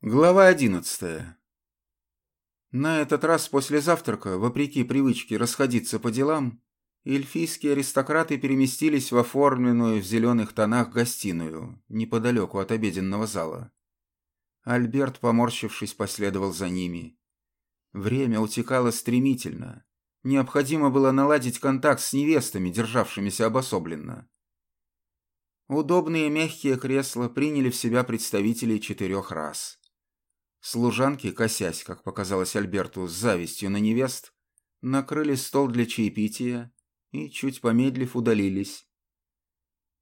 Глава одиннадцатая. На этот раз после завтрака, вопреки привычке расходиться по делам, эльфийские аристократы переместились в оформленную в зеленых тонах гостиную, неподалеку от обеденного зала. Альберт, поморщившись, последовал за ними. Время утекало стремительно. Необходимо было наладить контакт с невестами, державшимися обособленно. Удобные мягкие кресла приняли в себя представителей четырех рас. Служанки, косясь, как показалось Альберту, с завистью на невест, накрыли стол для чаепития и, чуть помедлив, удалились.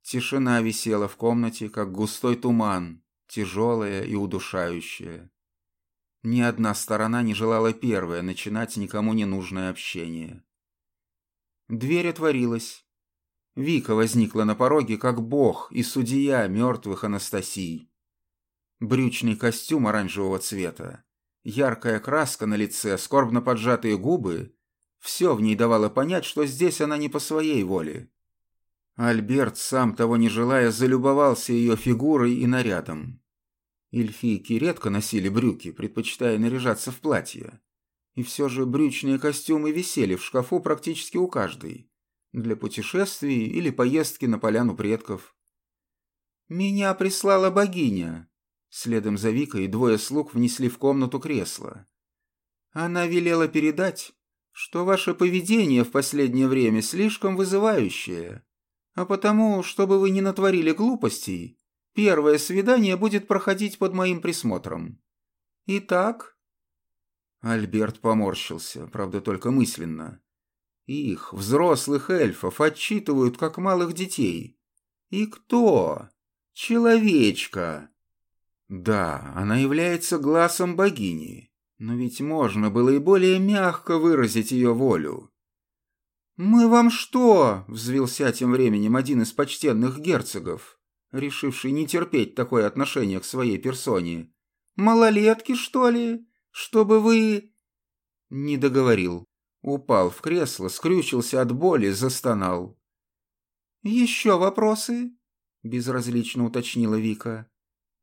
Тишина висела в комнате, как густой туман, тяжелая и удушающая. Ни одна сторона не желала первая начинать никому не нужное общение. Дверь отворилась. Вика возникла на пороге, как бог и судья мертвых Анастасий. Брючный костюм оранжевого цвета, яркая краска на лице, скорбно поджатые губы — все в ней давало понять, что здесь она не по своей воле. Альберт, сам того не желая, залюбовался ее фигурой и нарядом. Эльфийки редко носили брюки, предпочитая наряжаться в платье. И все же брючные костюмы висели в шкафу практически у каждой. Для путешествий или поездки на поляну предков. «Меня прислала богиня», Следом за Викой двое слуг внесли в комнату кресло. Она велела передать, что ваше поведение в последнее время слишком вызывающее, а потому, чтобы вы не натворили глупостей, первое свидание будет проходить под моим присмотром. Итак...» Альберт поморщился, правда, только мысленно. Их, взрослых эльфов, отчитывают, как малых детей. И кто? Человечка. Да, она является глазом богини, но ведь можно было и более мягко выразить ее волю. «Мы вам что?» — взвелся тем временем один из почтенных герцогов, решивший не терпеть такое отношение к своей персоне. «Малолетки, что ли? Чтобы вы...» Не договорил. Упал в кресло, скрючился от боли, застонал. «Еще вопросы?» — безразлично уточнила Вика.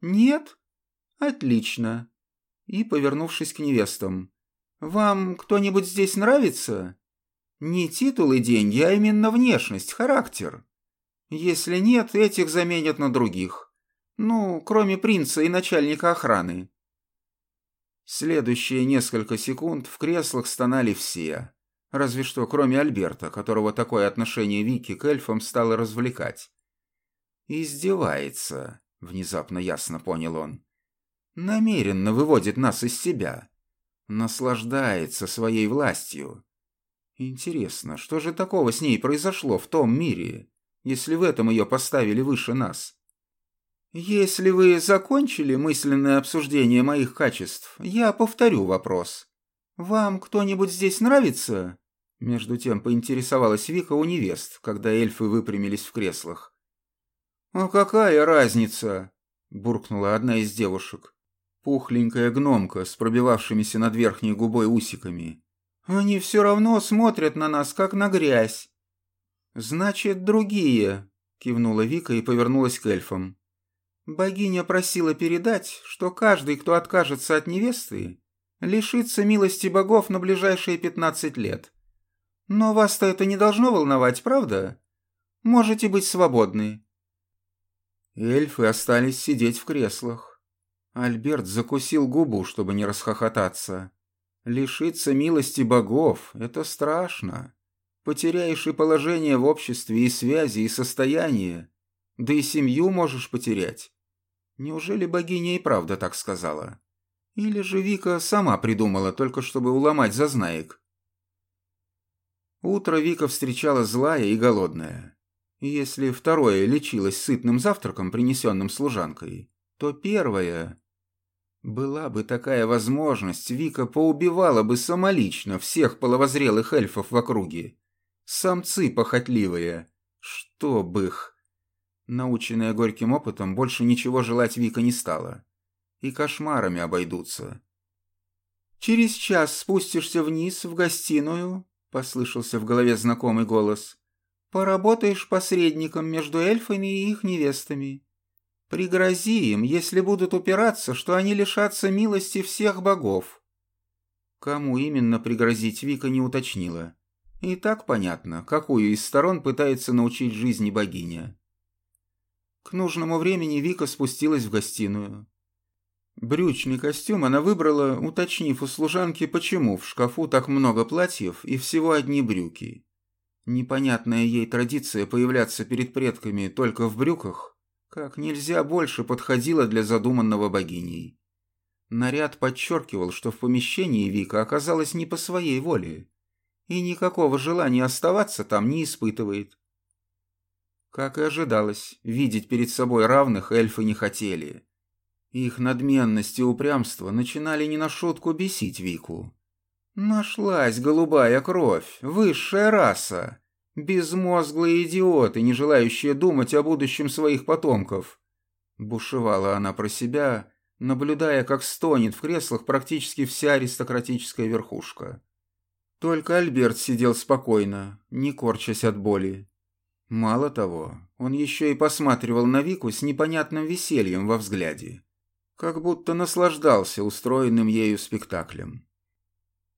«Нет? Отлично». И, повернувшись к невестам, «Вам кто-нибудь здесь нравится?» «Не титул и деньги, а именно внешность, характер. Если нет, этих заменят на других. Ну, кроме принца и начальника охраны». Следующие несколько секунд в креслах стонали все, разве что кроме Альберта, которого такое отношение Вики к эльфам стало развлекать. «Издевается», Внезапно ясно понял он. Намеренно выводит нас из себя. Наслаждается своей властью. Интересно, что же такого с ней произошло в том мире, если в этом ее поставили выше нас? Если вы закончили мысленное обсуждение моих качеств, я повторю вопрос. Вам кто-нибудь здесь нравится? Между тем поинтересовалась Вика у невест, когда эльфы выпрямились в креслах. «А какая разница?» – буркнула одна из девушек. Пухленькая гномка с пробивавшимися над верхней губой усиками. «Они все равно смотрят на нас, как на грязь». «Значит, другие», – кивнула Вика и повернулась к эльфам. «Богиня просила передать, что каждый, кто откажется от невесты, лишится милости богов на ближайшие пятнадцать лет. Но вас-то это не должно волновать, правда? Можете быть свободны. Эльфы остались сидеть в креслах. Альберт закусил губу, чтобы не расхохотаться. Лишиться милости богов — это страшно. Потеряешь и положение в обществе, и связи, и состояние. Да и семью можешь потерять. Неужели богиня и правда так сказала? Или же Вика сама придумала, только чтобы уломать зазнаек? Утро Вика встречала злая и голодная. Если второе лечилось сытным завтраком, принесенным служанкой, то первое... Была бы такая возможность, Вика поубивала бы самолично всех половозрелых эльфов в округе. Самцы похотливые. Чтоб их... Наученная горьким опытом, больше ничего желать Вика не стала. И кошмарами обойдутся. «Через час спустишься вниз, в гостиную», — послышался в голове знакомый голос. Поработаешь посредником между эльфами и их невестами. Пригрози им, если будут упираться, что они лишатся милости всех богов. Кому именно пригрозить, Вика не уточнила. И так понятно, какую из сторон пытается научить жизни богиня. К нужному времени Вика спустилась в гостиную. Брючный костюм она выбрала, уточнив у служанки, почему в шкафу так много платьев и всего одни брюки. Непонятная ей традиция появляться перед предками только в брюках, как нельзя больше подходила для задуманного богиней. Наряд подчеркивал, что в помещении Вика оказалась не по своей воле и никакого желания оставаться там не испытывает. Как и ожидалось, видеть перед собой равных эльфы не хотели. Их надменность и упрямство начинали не на шутку бесить Вику. Нашлась голубая кровь, высшая раса, безмозглые идиоты, не желающие думать о будущем своих потомков. Бушевала она про себя, наблюдая, как стонет в креслах практически вся аристократическая верхушка. Только Альберт сидел спокойно, не корчась от боли. Мало того, он еще и посматривал на Вику с непонятным весельем во взгляде, как будто наслаждался устроенным ею спектаклем.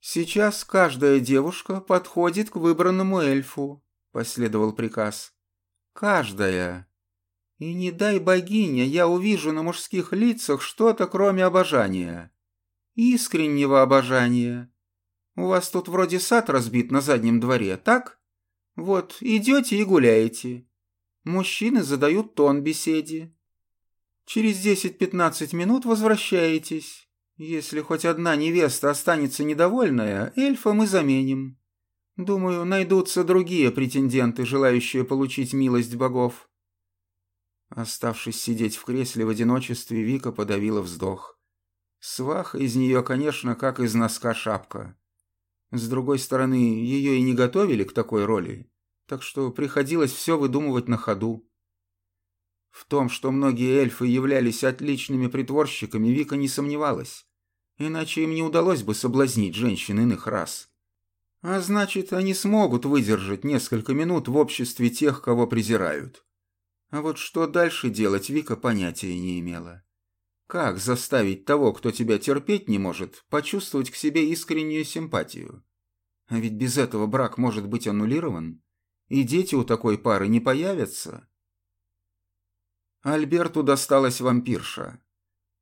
«Сейчас каждая девушка подходит к выбранному эльфу», — последовал приказ. «Каждая. И не дай богиня, я увижу на мужских лицах что-то, кроме обожания. Искреннего обожания. У вас тут вроде сад разбит на заднем дворе, так? Вот, идете и гуляете. Мужчины задают тон беседе. Через десять-пятнадцать минут возвращаетесь. Если хоть одна невеста останется недовольная, эльфа мы заменим. Думаю, найдутся другие претенденты, желающие получить милость богов. Оставшись сидеть в кресле в одиночестве, Вика подавила вздох. Свах из нее, конечно, как из носка шапка. С другой стороны, ее и не готовили к такой роли, так что приходилось все выдумывать на ходу. В том, что многие эльфы являлись отличными притворщиками, Вика не сомневалась. Иначе им не удалось бы соблазнить женщин иных рас. А значит, они смогут выдержать несколько минут в обществе тех, кого презирают. А вот что дальше делать, Вика понятия не имела. Как заставить того, кто тебя терпеть не может, почувствовать к себе искреннюю симпатию? А ведь без этого брак может быть аннулирован, и дети у такой пары не появятся. Альберту досталась вампирша.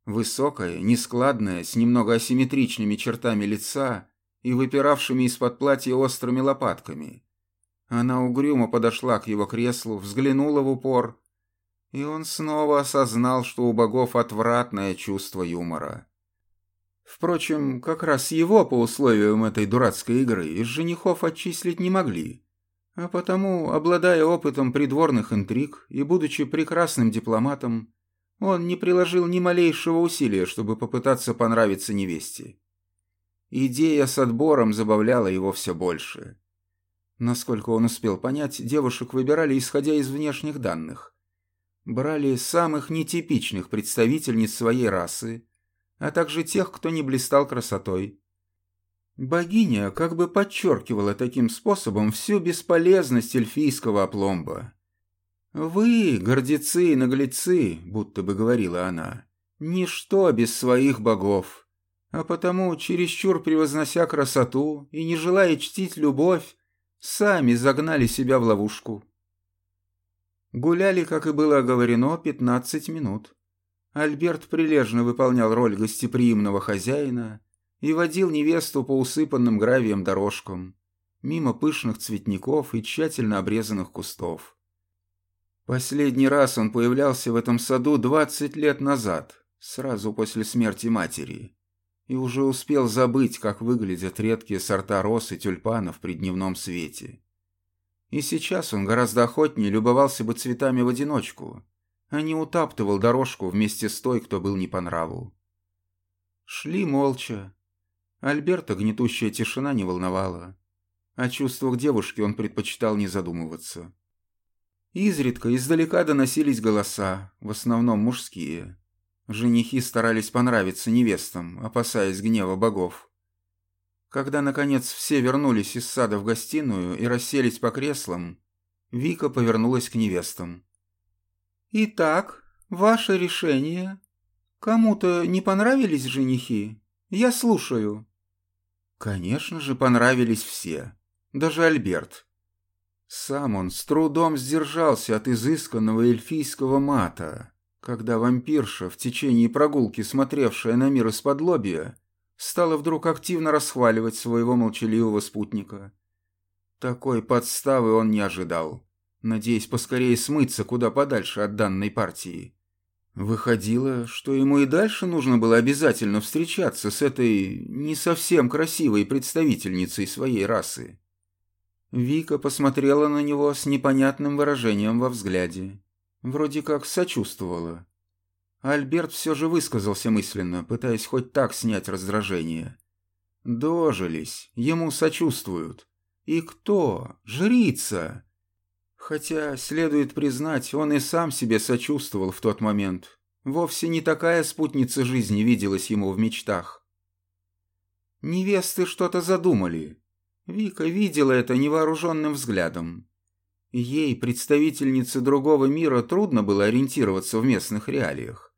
Высокая, нескладная, с немного асимметричными чертами лица и выпиравшими из-под платья острыми лопатками. Она угрюмо подошла к его креслу, взглянула в упор и он снова осознал, что у богов отвратное чувство юмора. Впрочем, как раз его по условиям этой дурацкой игры из женихов отчислить не могли, а потому, обладая опытом придворных интриг и будучи прекрасным дипломатом, он не приложил ни малейшего усилия, чтобы попытаться понравиться невесте. Идея с отбором забавляла его все больше. Насколько он успел понять, девушек выбирали исходя из внешних данных, брали самых нетипичных представительниц своей расы, а также тех, кто не блистал красотой. Богиня как бы подчеркивала таким способом всю бесполезность эльфийского опломба. «Вы, гордецы и наглецы», будто бы говорила она, — «ничто без своих богов, а потому, чересчур превознося красоту и не желая чтить любовь, сами загнали себя в ловушку». Гуляли, как и было оговорено, пятнадцать минут. Альберт прилежно выполнял роль гостеприимного хозяина и водил невесту по усыпанным гравием дорожкам, мимо пышных цветников и тщательно обрезанных кустов. Последний раз он появлялся в этом саду двадцать лет назад, сразу после смерти матери, и уже успел забыть, как выглядят редкие сорта роз и тюльпанов при дневном свете. И сейчас он гораздо охотнее любовался бы цветами в одиночку, а не утаптывал дорожку вместе с той, кто был не по нраву. Шли молча. Альберта гнетущая тишина не волновала. О чувствах девушки он предпочитал не задумываться. Изредка издалека доносились голоса, в основном мужские. Женихи старались понравиться невестам, опасаясь гнева богов. Когда, наконец, все вернулись из сада в гостиную и расселись по креслам, Вика повернулась к невестам. «Итак, «Ваше решение? Кому-то не понравились женихи? Я слушаю». Конечно же, понравились все. Даже Альберт. Сам он с трудом сдержался от изысканного эльфийского мата, когда вампирша, в течение прогулки смотревшая на мир из-под стала вдруг активно расхваливать своего молчаливого спутника. Такой подставы он не ожидал, надеясь поскорее смыться куда подальше от данной партии. Выходило, что ему и дальше нужно было обязательно встречаться с этой не совсем красивой представительницей своей расы. Вика посмотрела на него с непонятным выражением во взгляде. Вроде как сочувствовала. Альберт все же высказался мысленно, пытаясь хоть так снять раздражение. Дожились, ему сочувствуют. И кто? Жрица! Хотя, следует признать, он и сам себе сочувствовал в тот момент. Вовсе не такая спутница жизни виделась ему в мечтах. Невесты что-то задумали. Вика видела это невооруженным взглядом. Ей, представительнице другого мира, трудно было ориентироваться в местных реалиях.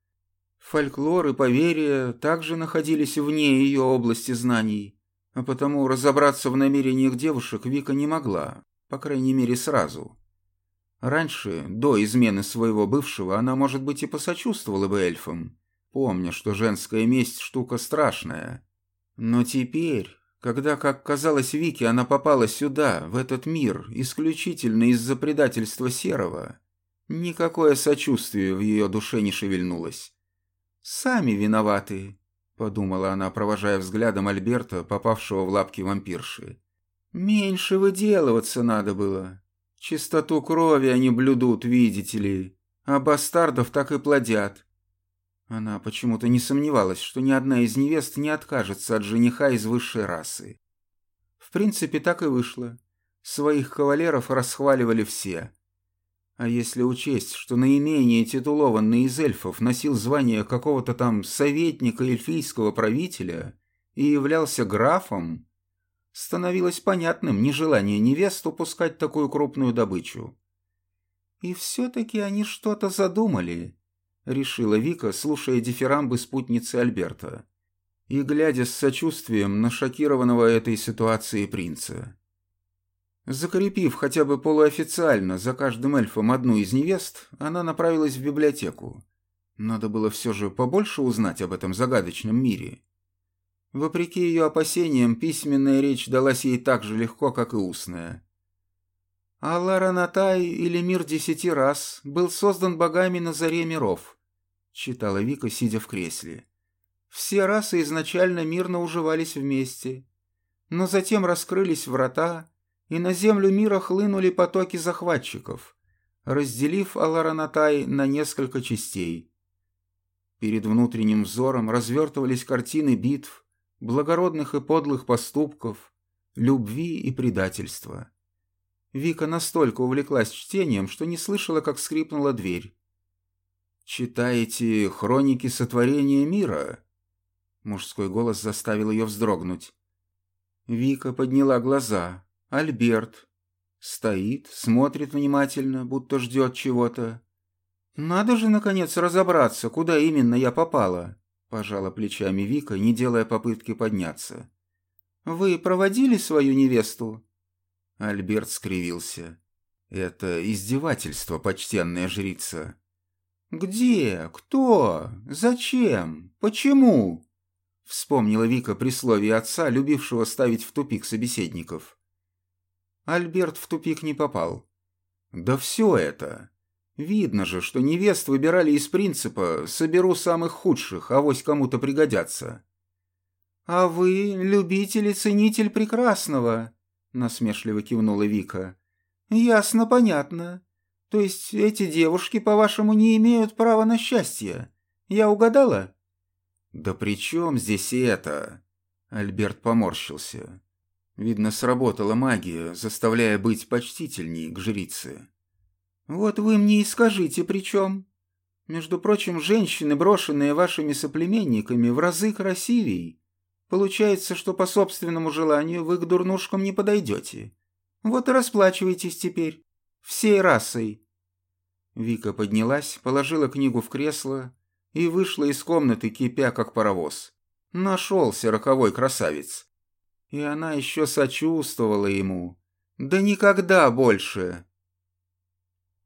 Фольклор и поверья также находились вне ее области знаний, а потому разобраться в намерениях девушек Вика не могла, по крайней мере сразу. Раньше, до измены своего бывшего, она, может быть, и посочувствовала бы эльфам, помня, что женская месть – штука страшная. Но теперь, когда, как казалось Вике, она попала сюда, в этот мир, исключительно из-за предательства Серого, никакое сочувствие в ее душе не шевельнулось. «Сами виноваты», — подумала она, провожая взглядом Альберта, попавшего в лапки вампирши. «Меньше выделываться надо было. Чистоту крови они блюдут, видите ли, а бастардов так и плодят. Она почему-то не сомневалась, что ни одна из невест не откажется от жениха из высшей расы. В принципе, так и вышло. Своих кавалеров расхваливали все. А если учесть, что наименее титулованный из эльфов носил звание какого-то там советника эльфийского правителя и являлся графом, становилось понятным нежелание невест упускать такую крупную добычу. «И все-таки они что-то задумали», — решила Вика, слушая дифирамбы спутницы Альберта и глядя с сочувствием на шокированного этой ситуации принца. Закрепив хотя бы полуофициально за каждым эльфом одну из невест, она направилась в библиотеку. Надо было все же побольше узнать об этом загадочном мире. Вопреки ее опасениям, письменная речь далась ей так же легко, как и устная. «Аллара Натай, или мир десяти раз, был создан богами на заре миров», — читала Вика, сидя в кресле. «Все расы изначально мирно уживались вместе, но затем раскрылись врата, и на землю мира хлынули потоки захватчиков, разделив Аларанатай на несколько частей. Перед внутренним взором развертывались картины битв, благородных и подлых поступков, любви и предательства. Вика настолько увлеклась чтением, что не слышала, как скрипнула дверь. «Читаете хроники сотворения мира?» Мужской голос заставил ее вздрогнуть. Вика подняла глаза. Альберт. Стоит, смотрит внимательно, будто ждет чего-то. «Надо же, наконец, разобраться, куда именно я попала», Пожала плечами Вика, не делая попытки подняться. «Вы проводили свою невесту?» Альберт скривился. «Это издевательство, почтенная жрица». «Где? Кто? Зачем? Почему?» Вспомнила Вика при слове отца, любившего ставить в тупик собеседников. Альберт в тупик не попал. «Да все это. Видно же, что невест выбирали из принципа «соберу самых худших, авось кому-то пригодятся». «А вы любитель и ценитель прекрасного», — насмешливо кивнула Вика. «Ясно, понятно. То есть эти девушки, по-вашему, не имеют права на счастье? Я угадала?» «Да при чем здесь это?» Альберт поморщился. Видно, сработала магия, заставляя быть почтительней к жрице. «Вот вы мне и скажите, при чем? Между прочим, женщины, брошенные вашими соплеменниками, в разы красивей. Получается, что по собственному желанию вы к дурнушкам не подойдете. Вот и расплачивайтесь теперь. Всей расой». Вика поднялась, положила книгу в кресло и вышла из комнаты, кипя как паровоз. Нашелся роковой красавец. И она еще сочувствовала ему. Да никогда больше